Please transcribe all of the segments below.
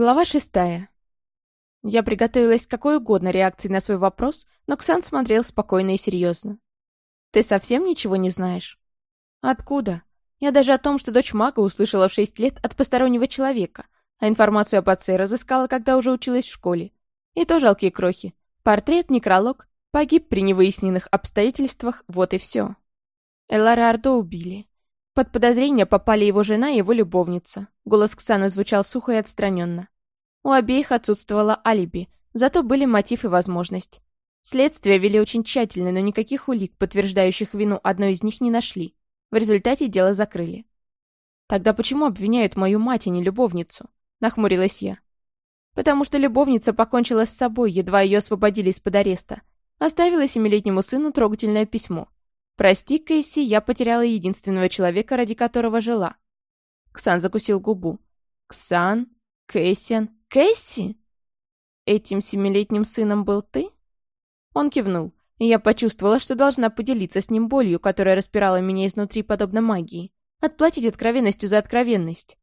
Глава шестая. Я приготовилась к какой угодно реакции на свой вопрос, но Ксан смотрел спокойно и серьезно. «Ты совсем ничего не знаешь?» «Откуда? Я даже о том, что дочь мага услышала в шесть лет от постороннего человека, а информацию об отце разыскала, когда уже училась в школе. И то жалкие крохи. Портрет, некролог, погиб при невыясненных обстоятельствах, вот и все. Элара Ардо убили. Под подозрение попали его жена и его любовница. Голос Ксаны звучал сухо и отстраненно. У обеих отсутствовало алиби, зато были мотив и возможность. Следствие вели очень тщательно, но никаких улик, подтверждающих вину одной из них, не нашли. В результате дело закрыли. «Тогда почему обвиняют мою мать, а не любовницу?» — нахмурилась я. «Потому что любовница покончила с собой, едва ее освободили из-под ареста. Оставила семилетнему сыну трогательное письмо. «Прости, Кэсси, я потеряла единственного человека, ради которого жила». Ксан закусил губу. «Ксан? Кэссиан? Кэсси? Этим семилетним сыном был ты?» Он кивнул, и я почувствовала, что должна поделиться с ним болью, которая распирала меня изнутри подобно магии. Отплатить откровенностью за откровенность.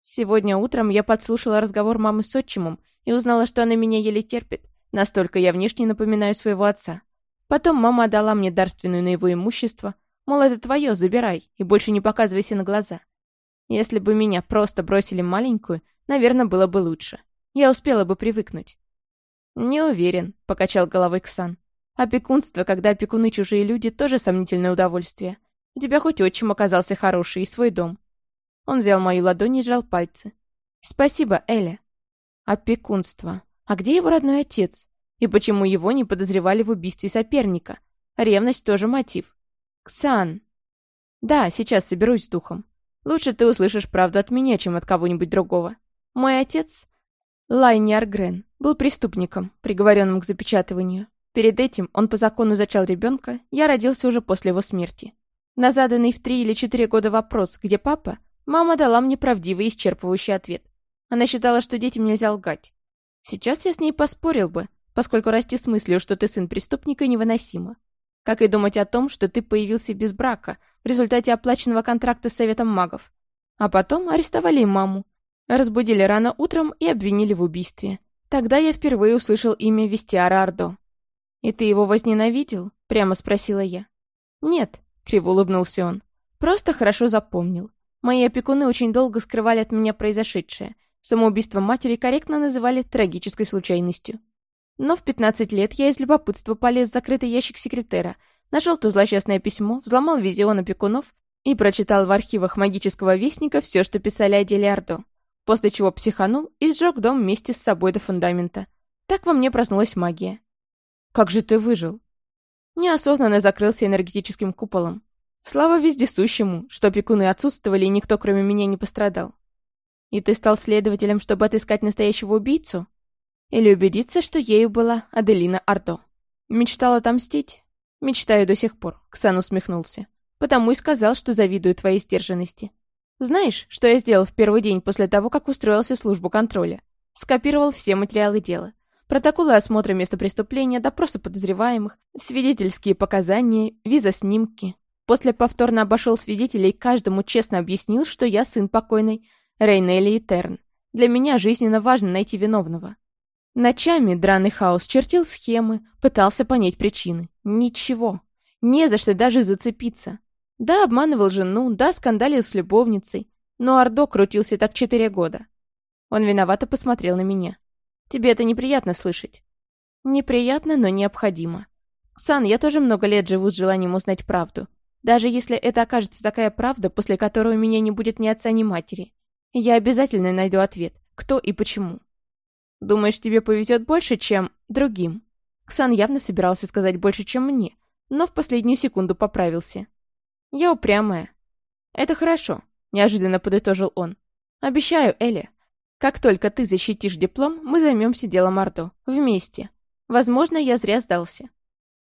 Сегодня утром я подслушала разговор мамы с отчимом и узнала, что она меня еле терпит. Настолько я внешне напоминаю своего отца. Потом мама отдала мне дарственную на его имущество, мол, это твое, забирай, и больше не показывайся на глаза. Если бы меня просто бросили маленькую, наверное, было бы лучше. Я успела бы привыкнуть. «Не уверен», — покачал головой Ксан. «Опекунство, когда опекуны чужие люди, тоже сомнительное удовольствие. У тебя хоть отчим оказался хороший и свой дом». Он взял мою ладонь и сжал пальцы. «Спасибо, Эля». «Опекунство. А где его родной отец? И почему его не подозревали в убийстве соперника? Ревность тоже мотив. Ксан. Да, сейчас соберусь с духом. Лучше ты услышишь правду от меня, чем от кого-нибудь другого. Мой отец, Лайни Аргрен, был преступником, приговоренным к запечатыванию. Перед этим он по закону зачал ребенка, я родился уже после его смерти. На заданный в три или четыре года вопрос «Где папа?» мама дала мне правдивый исчерпывающий ответ. Она считала, что детям нельзя лгать. Сейчас я с ней поспорил бы, поскольку расти с мыслью, что ты сын преступника, невыносимо. Как и думать о том, что ты появился без брака в результате оплаченного контракта с Советом магов. А потом арестовали маму. Разбудили рано утром и обвинили в убийстве. Тогда я впервые услышал имя Вестиара Ардо. «И ты его возненавидел?» — прямо спросила я. «Нет», — криво улыбнулся он. «Просто хорошо запомнил. Мои опекуны очень долго скрывали от меня произошедшее. Самоубийство матери корректно называли трагической случайностью. Но в 15 лет я из любопытства полез в закрытый ящик секретера, нашел то злосчастное письмо, взломал визион опекунов и прочитал в архивах магического вестника все, что писали о деле Ордо. После чего психанул и сжег дом вместе с собой до фундамента. Так во мне проснулась магия. «Как же ты выжил?» Неосознанно закрылся энергетическим куполом. Слава вездесущему, что опекуны отсутствовали и никто кроме меня не пострадал. «И ты стал следователем, чтобы отыскать настоящего убийцу?» Или убедиться, что ею была Аделина Ардо. Мечтала отомстить? Мечтаю до сих пор, Ксан усмехнулся. Потому и сказал, что завидую твоей сдержанности. Знаешь, что я сделал в первый день после того, как устроился в службу контроля? Скопировал все материалы дела. Протоколы осмотра места преступления, допросы подозреваемых, свидетельские показания, виза-снимки. После повторно обошел свидетелей каждому честно объяснил, что я сын покойной Рейнелли Терн. Для меня жизненно важно найти виновного. Ночами драный хаос чертил схемы, пытался понять причины. Ничего. Не за что даже зацепиться. Да, обманывал жену, да, скандалил с любовницей. Но Ордо крутился так четыре года. Он виновато посмотрел на меня. Тебе это неприятно слышать? Неприятно, но необходимо. Сан, я тоже много лет живу с желанием узнать правду. Даже если это окажется такая правда, после которой у меня не будет ни отца, ни матери. Я обязательно найду ответ, кто и почему. Думаешь, тебе повезет больше, чем другим?» Ксан явно собирался сказать больше, чем мне, но в последнюю секунду поправился. «Я упрямая». «Это хорошо», — неожиданно подытожил он. «Обещаю, Эля, как только ты защитишь диплом, мы займемся делом Ордо. Вместе. Возможно, я зря сдался».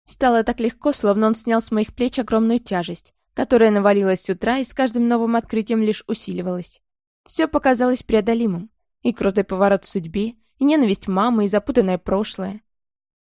Стало так легко, словно он снял с моих плеч огромную тяжесть, которая навалилась с утра и с каждым новым открытием лишь усиливалась. Все показалось преодолимым. И крутой поворот в судьбе, и ненависть мамы, и запутанное прошлое.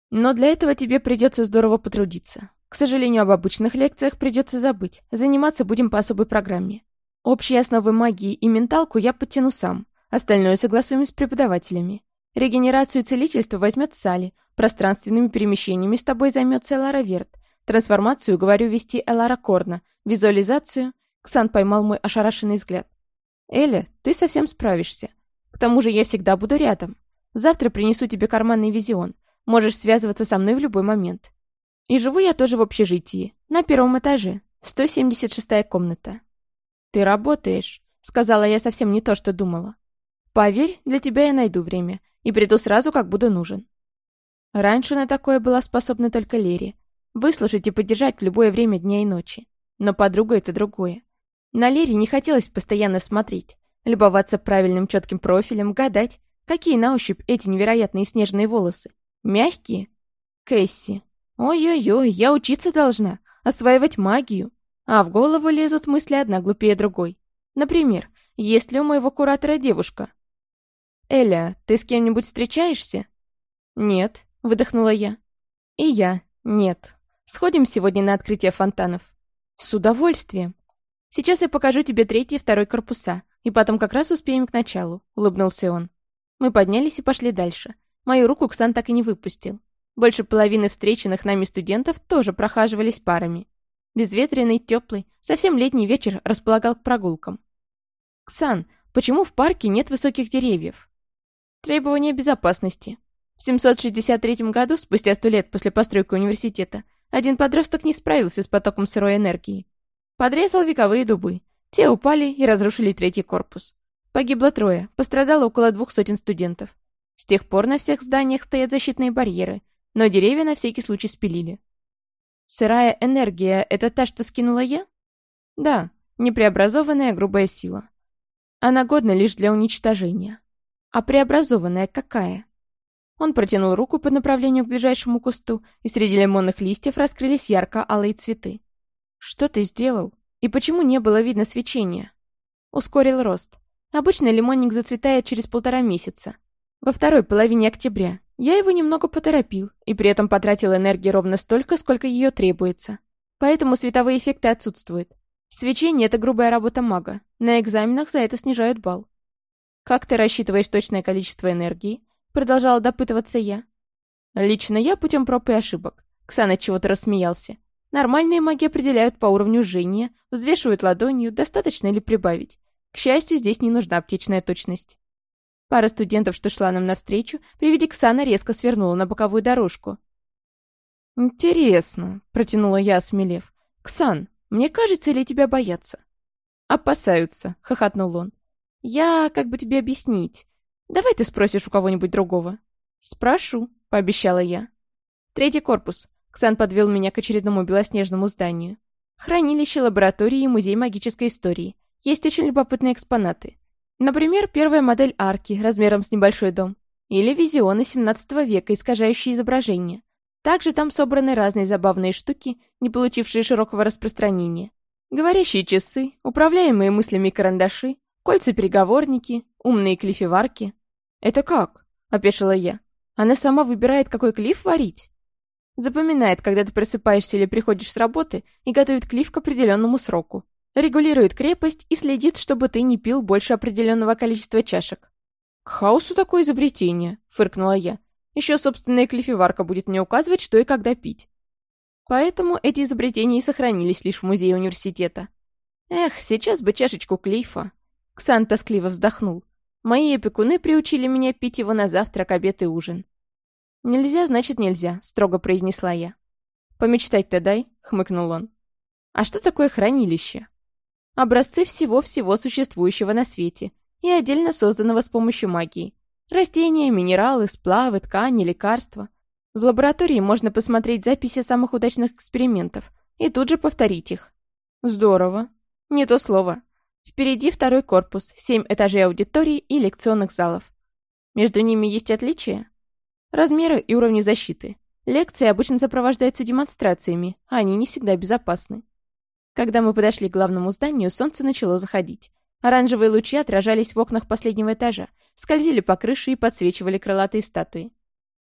Но для этого тебе придется здорово потрудиться. К сожалению, об обычных лекциях придется забыть. Заниматься будем по особой программе. Общие основы магии и менталку я подтяну сам, Остальное согласуем с преподавателями. Регенерацию и целительство возьмет Сали, пространственными перемещениями с тобой займется Элара Верт, трансформацию говорю вести Элара Корна, визуализацию... Ксан поймал мой ошарашенный взгляд. «Эля, ты совсем справишься. К тому же я всегда буду рядом. Завтра принесу тебе карманный визион. Можешь связываться со мной в любой момент. И живу я тоже в общежитии, на первом этаже, 176-я комната. Ты работаешь, сказала я совсем не то, что думала. Поверь, для тебя я найду время и приду сразу, как буду нужен. Раньше на такое была способна только Лери. Выслушать и поддержать в любое время дня и ночи. Но подруга — это другое. На Лере не хотелось постоянно смотреть, любоваться правильным четким профилем, гадать, какие на ощупь эти невероятные снежные волосы. Мягкие? Кэсси. Ой-ой-ой, я учиться должна, осваивать магию. А в голову лезут мысли одна глупее другой. Например, есть ли у моего куратора девушка? «Эля, ты с кем-нибудь встречаешься?» «Нет», — выдохнула я. «И я. Нет. Сходим сегодня на открытие фонтанов?» «С удовольствием. Сейчас я покажу тебе третий и второй корпуса, и потом как раз успеем к началу», — улыбнулся он. Мы поднялись и пошли дальше. Мою руку Ксан так и не выпустил. Больше половины встреченных нами студентов тоже прохаживались парами. Безветренный, теплый, совсем летний вечер располагал к прогулкам. «Ксан, почему в парке нет высоких деревьев?» «Требования безопасности», в 763 году, спустя сто лет после постройки университета, один подросток не справился с потоком сырой энергии. Подрезал вековые дубы. Те упали и разрушили третий корпус. Погибло трое, пострадало около двух сотен студентов. С тех пор на всех зданиях стоят защитные барьеры, но деревья на всякий случай спилили. Сырая энергия — это та, что скинула я? Да, непреобразованная грубая сила. Она годна лишь для уничтожения. А преобразованная какая? Он протянул руку по направлению к ближайшему кусту, и среди лимонных листьев раскрылись ярко-алые цветы. «Что ты сделал? И почему не было видно свечения?» Ускорил рост. Обычно лимонник зацветает через полтора месяца. Во второй половине октября я его немного поторопил и при этом потратил энергии ровно столько, сколько ее требуется. Поэтому световые эффекты отсутствуют. Свечение — это грубая работа мага. На экзаменах за это снижают балл. «Как ты рассчитываешь точное количество энергии?» Продолжала допытываться я. Лично я путем проб и ошибок. Ксана чего-то рассмеялся. Нормальные маги определяют по уровню жжения, взвешивают ладонью, достаточно ли прибавить. К счастью, здесь не нужна аптечная точность. Пара студентов, что шла нам навстречу, при виде Ксана резко свернула на боковую дорожку. «Интересно», — протянула я, осмелев. «Ксан, мне кажется, или тебя боятся?» «Опасаются», — хохотнул он. «Я, как бы тебе объяснить? Давай ты спросишь у кого-нибудь другого». «Спрошу», — пообещала я. «Третий корпус». Ксан подвел меня к очередному белоснежному зданию. Хранилище, лаборатории и музей магической истории. Есть очень любопытные экспонаты. Например, первая модель арки размером с небольшой дом. Или визионы 17 века, искажающие изображение. Также там собраны разные забавные штуки, не получившие широкого распространения. Говорящие часы, управляемые мыслями карандаши, кольца-переговорники, умные клифеварки. «Это как?» — опешила я. «Она сама выбирает, какой клиф варить?» Запоминает, когда ты просыпаешься или приходишь с работы, и готовит клиф к определенному сроку. Регулирует крепость и следит, чтобы ты не пил больше определенного количества чашек. «К хаосу такое изобретение», — фыркнула я. «Еще собственная клифеварка будет мне указывать, что и когда пить». Поэтому эти изобретения и сохранились лишь в музее университета. Эх, сейчас бы чашечку клифа. Ксан тоскливо вздохнул. Мои опекуны приучили меня пить его на завтрак, обед и ужин. «Нельзя, значит, нельзя», — строго произнесла я. «Помечтать-то дай», — хмыкнул он. «А что такое хранилище?» Образцы всего-всего существующего на свете и отдельно созданного с помощью магии. Растения, минералы, сплавы, ткани, лекарства. В лаборатории можно посмотреть записи самых удачных экспериментов и тут же повторить их. Здорово. Не то слово. Впереди второй корпус, семь этажей аудиторий и лекционных залов. Между ними есть отличия? Размеры и уровни защиты. Лекции обычно сопровождаются демонстрациями, а они не всегда безопасны. Когда мы подошли к главному зданию, солнце начало заходить. Оранжевые лучи отражались в окнах последнего этажа, скользили по крыше и подсвечивали крылатые статуи.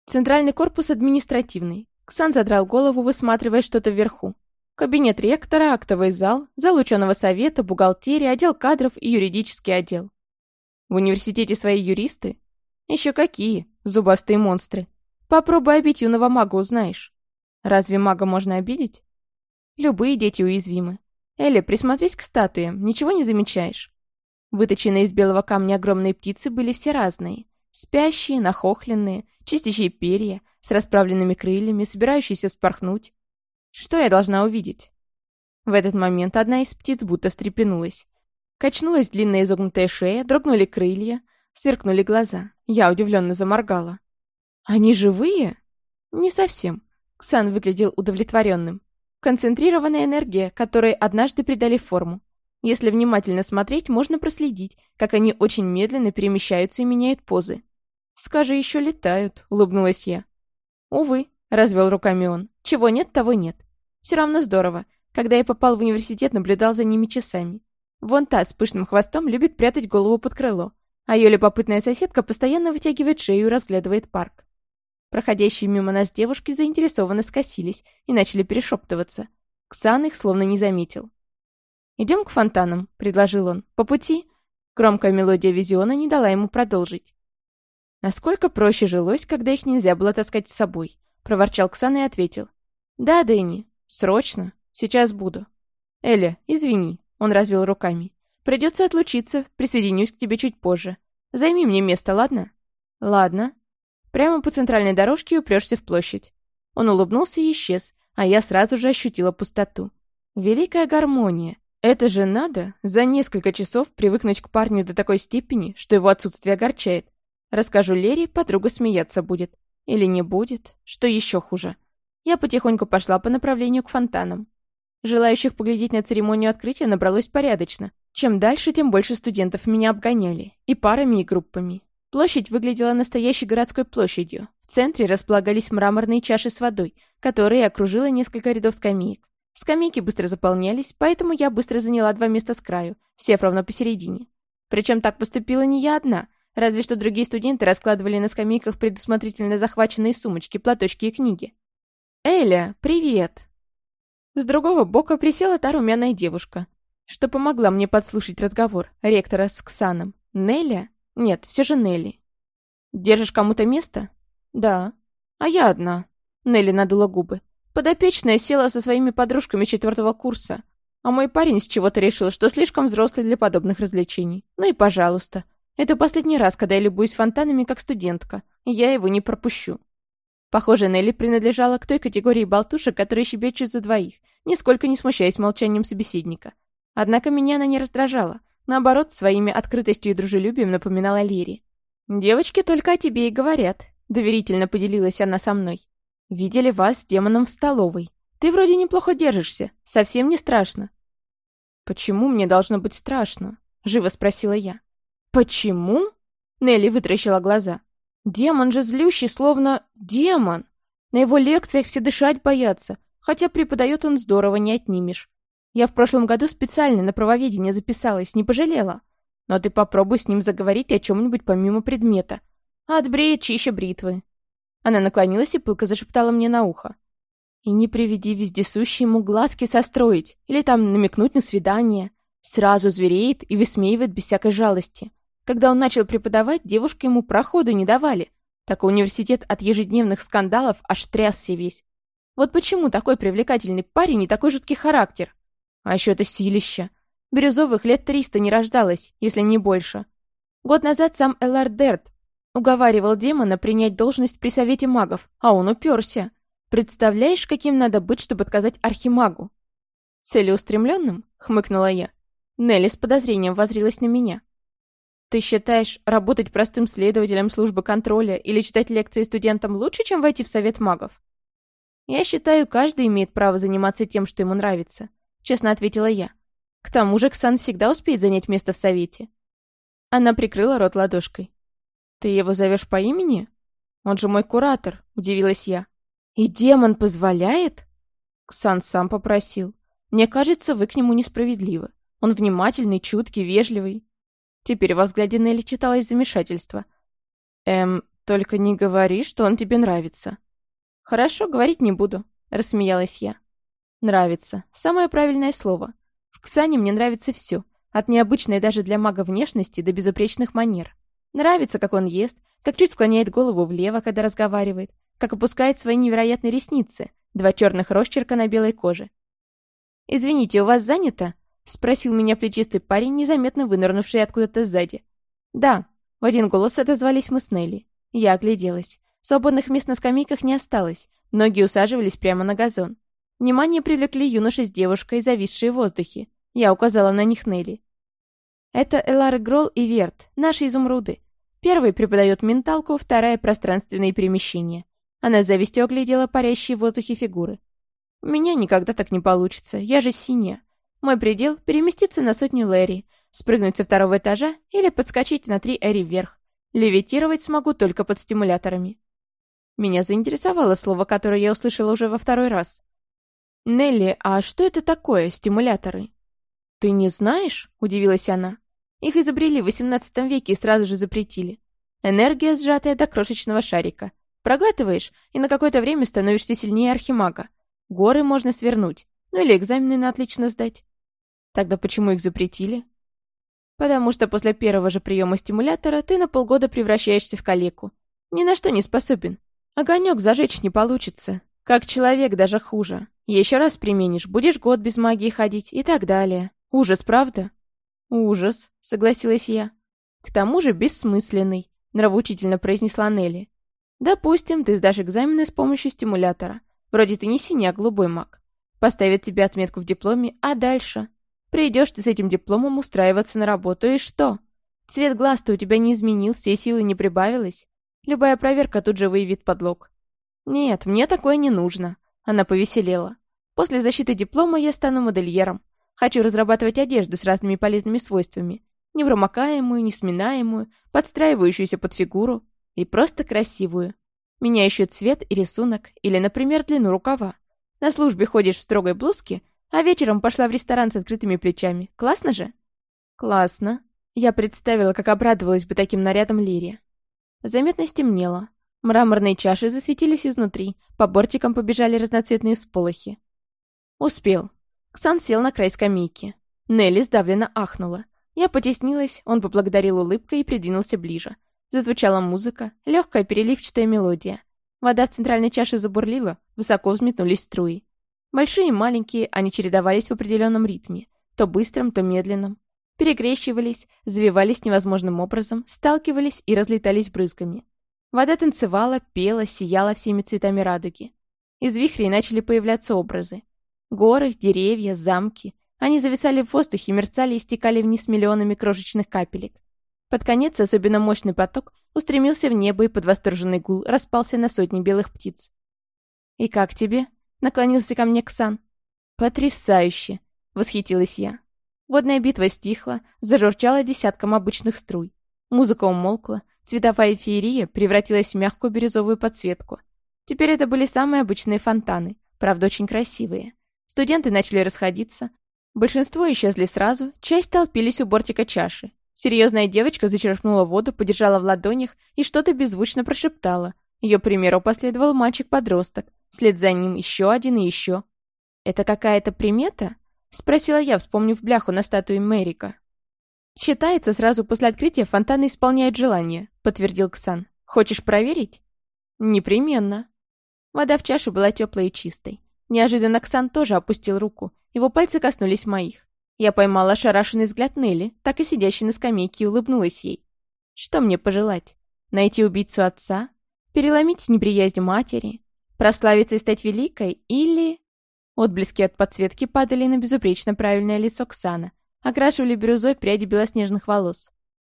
Центральный корпус административный. Ксан задрал голову, высматривая что-то вверху. Кабинет ректора, актовый зал, зал ученого совета, бухгалтерия, отдел кадров и юридический отдел. В университете свои юристы? Еще какие, зубастые монстры. Попробуй обить юного мага, узнаешь. Разве мага можно обидеть? Любые дети уязвимы. Элли, присмотрись к статуям, ничего не замечаешь? Выточенные из белого камня огромные птицы были все разные. Спящие, нахохленные, чистящие перья, с расправленными крыльями, собирающиеся вспорхнуть. Что я должна увидеть? В этот момент одна из птиц будто встрепенулась. Качнулась длинная изогнутая шея, дрогнули крылья, сверкнули глаза. Я удивленно заморгала. «Они живые?» «Не совсем». Ксан выглядел удовлетворенным. Концентрированная энергия, которой однажды придали форму. Если внимательно смотреть, можно проследить, как они очень медленно перемещаются и меняют позы. «Скажи, еще летают», — улыбнулась я. «Увы», — развел руками он. «Чего нет, того нет. Все равно здорово. Когда я попал в университет, наблюдал за ними часами. Вон та с пышным хвостом любит прятать голову под крыло, а ее любопытная соседка постоянно вытягивает шею и разглядывает парк. Проходящие мимо нас девушки заинтересованно скосились и начали перешептываться. Ксан их словно не заметил. «Идем к фонтанам», — предложил он. «По пути?» Громкая мелодия визиона не дала ему продолжить. «Насколько проще жилось, когда их нельзя было таскать с собой?» — проворчал Ксан и ответил. «Да, Дэнни. Срочно. Сейчас буду». «Эля, извини», — он развел руками. «Придется отлучиться, присоединюсь к тебе чуть позже. Займи мне место, ладно?» «Ладно». Прямо по центральной дорожке упрешься в площадь. Он улыбнулся и исчез, а я сразу же ощутила пустоту. Великая гармония. Это же надо за несколько часов привыкнуть к парню до такой степени, что его отсутствие огорчает. Расскажу Лере, подруга смеяться будет. Или не будет, что еще хуже. Я потихоньку пошла по направлению к фонтанам. Желающих поглядеть на церемонию открытия набралось порядочно. Чем дальше, тем больше студентов меня обгоняли. И парами, и группами. Площадь выглядела настоящей городской площадью. В центре располагались мраморные чаши с водой, которые окружило несколько рядов скамеек. Скамейки быстро заполнялись, поэтому я быстро заняла два места с краю, сев ровно посередине. Причем так поступила не я одна, разве что другие студенты раскладывали на скамейках предусмотрительно захваченные сумочки, платочки и книги. «Эля, привет!» С другого бока присела та румяная девушка, что помогла мне подслушать разговор ректора с Ксаном. «Неля? Нет, все же Нелли». «Держишь кому-то место?» «Да». «А я одна». Нелли надула губы. Подопечная села со своими подружками четвертого курса, а мой парень с чего-то решил, что слишком взрослый для подобных развлечений. Ну и пожалуйста. Это последний раз, когда я любуюсь фонтанами как студентка, и я его не пропущу. Похоже, Нелли принадлежала к той категории болтушек, которые щебечут за двоих, нисколько не смущаясь молчанием собеседника. Однако меня она не раздражала. Наоборот, своими открытостью и дружелюбием напоминала Лере. «Девочки только о тебе и говорят», — доверительно поделилась она со мной. Видели вас с демоном в столовой. Ты вроде неплохо держишься. Совсем не страшно». «Почему мне должно быть страшно?» — живо спросила я. «Почему?» — Нелли вытращила глаза. «Демон же злющий, словно демон. На его лекциях все дышать боятся, хотя преподает он здорово, не отнимешь. Я в прошлом году специально на правоведение записалась, не пожалела. Но ты попробуй с ним заговорить о чем-нибудь помимо предмета. Отбреет чище бритвы. Она наклонилась и пылко зашептала мне на ухо. «И не приведи вездесущий ему глазки состроить или там намекнуть на свидание. Сразу звереет и высмеивает без всякой жалости. Когда он начал преподавать, девушки ему проходу не давали. Так университет от ежедневных скандалов аж трясся весь. Вот почему такой привлекательный парень и такой жуткий характер? А еще это силища. Бирюзовых лет триста не рождалось, если не больше. Год назад сам Элар Дерт Уговаривал демона принять должность при совете магов, а он уперся. Представляешь, каким надо быть, чтобы отказать архимагу? Целеустремленным? Хмыкнула я. Нелли с подозрением возрилась на меня. Ты считаешь, работать простым следователем службы контроля или читать лекции студентам лучше, чем войти в совет магов? Я считаю, каждый имеет право заниматься тем, что ему нравится, честно ответила я. К тому же Ксан всегда успеет занять место в совете. Она прикрыла рот ладошкой. «Ты его зовешь по имени? Он же мой куратор», — удивилась я. «И демон позволяет?» Ксан сам попросил. «Мне кажется, вы к нему несправедливы. Он внимательный, чуткий, вежливый». Теперь во взгляде Нелли читалось замешательство. «Эм, только не говори, что он тебе нравится». «Хорошо, говорить не буду», — рассмеялась я. «Нравится. Самое правильное слово. В Ксане мне нравится все. От необычной даже для мага внешности до безупречных манер. Нравится, как он ест, как чуть склоняет голову влево, когда разговаривает, как опускает свои невероятные ресницы, два черных росчерка на белой коже. «Извините, у вас занято?» — спросил меня плечистый парень, незаметно вынырнувший откуда-то сзади. «Да», — в один голос отозвались мы с Нелли. Я огляделась. Свободных мест на скамейках не осталось, ноги усаживались прямо на газон. Внимание привлекли юноша с девушкой, зависшие в воздухе. Я указала на них Нелли. Это Элары Гролл и Верт, наши изумруды. Первый преподает менталку, вторая — пространственные перемещения. Она с завистью оглядела парящие в воздухе фигуры. «У меня никогда так не получится, я же синяя. Мой предел — переместиться на сотню Лэри, спрыгнуть со второго этажа или подскочить на три Эри вверх. Левитировать смогу только под стимуляторами». Меня заинтересовало слово, которое я услышала уже во второй раз. «Нелли, а что это такое, стимуляторы?» «Ты не знаешь?» — удивилась она. «Их изобрели в XVIII веке и сразу же запретили. Энергия, сжатая до крошечного шарика. Проглатываешь, и на какое-то время становишься сильнее архимага. Горы можно свернуть, ну или экзамены на отлично сдать. Тогда почему их запретили? Потому что после первого же приема стимулятора ты на полгода превращаешься в калеку. Ни на что не способен. Огонек зажечь не получится. Как человек даже хуже. Еще раз применишь, будешь год без магии ходить и так далее. Ужас, правда? Ужас, согласилась я. К тому же бессмысленный, нравоучительно произнесла Нелли. Допустим, ты сдашь экзамены с помощью стимулятора. Вроде ты не синий, а голубой маг. Поставят тебе отметку в дипломе, а дальше? Придешь ты с этим дипломом устраиваться на работу, и что? Цвет глаз-то у тебя не изменился, и силы не прибавилось. Любая проверка тут же выявит подлог. Нет, мне такое не нужно. Она повеселела. После защиты диплома я стану модельером. Хочу разрабатывать одежду с разными полезными свойствами. Непромокаемую, несминаемую, подстраивающуюся под фигуру. И просто красивую. Меняющую цвет и рисунок, или, например, длину рукава. На службе ходишь в строгой блузке, а вечером пошла в ресторан с открытыми плечами. Классно же? Классно. Я представила, как обрадовалась бы таким нарядом Лире. Заметно стемнело. Мраморные чаши засветились изнутри, по бортикам побежали разноцветные всполохи. Успел. Ксан сел на край скамейки. Нелли сдавленно ахнула. Я потеснилась, он поблагодарил улыбкой и придвинулся ближе. Зазвучала музыка, легкая переливчатая мелодия. Вода в центральной чаше забурлила, высоко взметнулись струи. Большие и маленькие, они чередовались в определенном ритме, то быстрым, то медленным. Перекрещивались, завивались невозможным образом, сталкивались и разлетались брызгами. Вода танцевала, пела, сияла всеми цветами радуги. Из вихрей начали появляться образы. Горы, деревья, замки. Они зависали в воздухе, мерцали и стекали вниз миллионами крошечных капелек. Под конец особенно мощный поток устремился в небо и под восторженный гул распался на сотни белых птиц. «И как тебе?» — наклонился ко мне Ксан. «Потрясающе!» — восхитилась я. Водная битва стихла, зажурчала десятком обычных струй. Музыка умолкла, цветовая феерия превратилась в мягкую бирюзовую подсветку. Теперь это были самые обычные фонтаны, правда очень красивые. Студенты начали расходиться. Большинство исчезли сразу, часть толпились у бортика чаши, Серьезная девочка зачерпнула воду, подержала в ладонях и что-то беззвучно прошептала. Ее примеру последовал мальчик-подросток. Вслед за ним еще один и еще. «Это какая-то примета?» — спросила я, вспомнив бляху на статуе Мэрика. «Считается, сразу после открытия фонтаны исполняют желание», — подтвердил Ксан. «Хочешь проверить?» «Непременно». Вода в чаше была теплой и чистой. Неожиданно Ксан тоже опустил руку. Его пальцы коснулись моих. Я поймала ошарашенный взгляд Нелли, так и сидящей на скамейке, и улыбнулась ей. Что мне пожелать? Найти убийцу отца? Переломить неприязнь матери? Прославиться и стать великой? Или... Отблески от подсветки падали на безупречно правильное лицо Ксана, окрашивали бирюзой пряди белоснежных волос.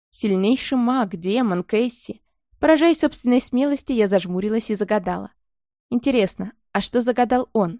Сильнейший маг, демон, Кэсси. Поражаясь собственной смелости, я зажмурилась и загадала. Интересно, а что загадал он?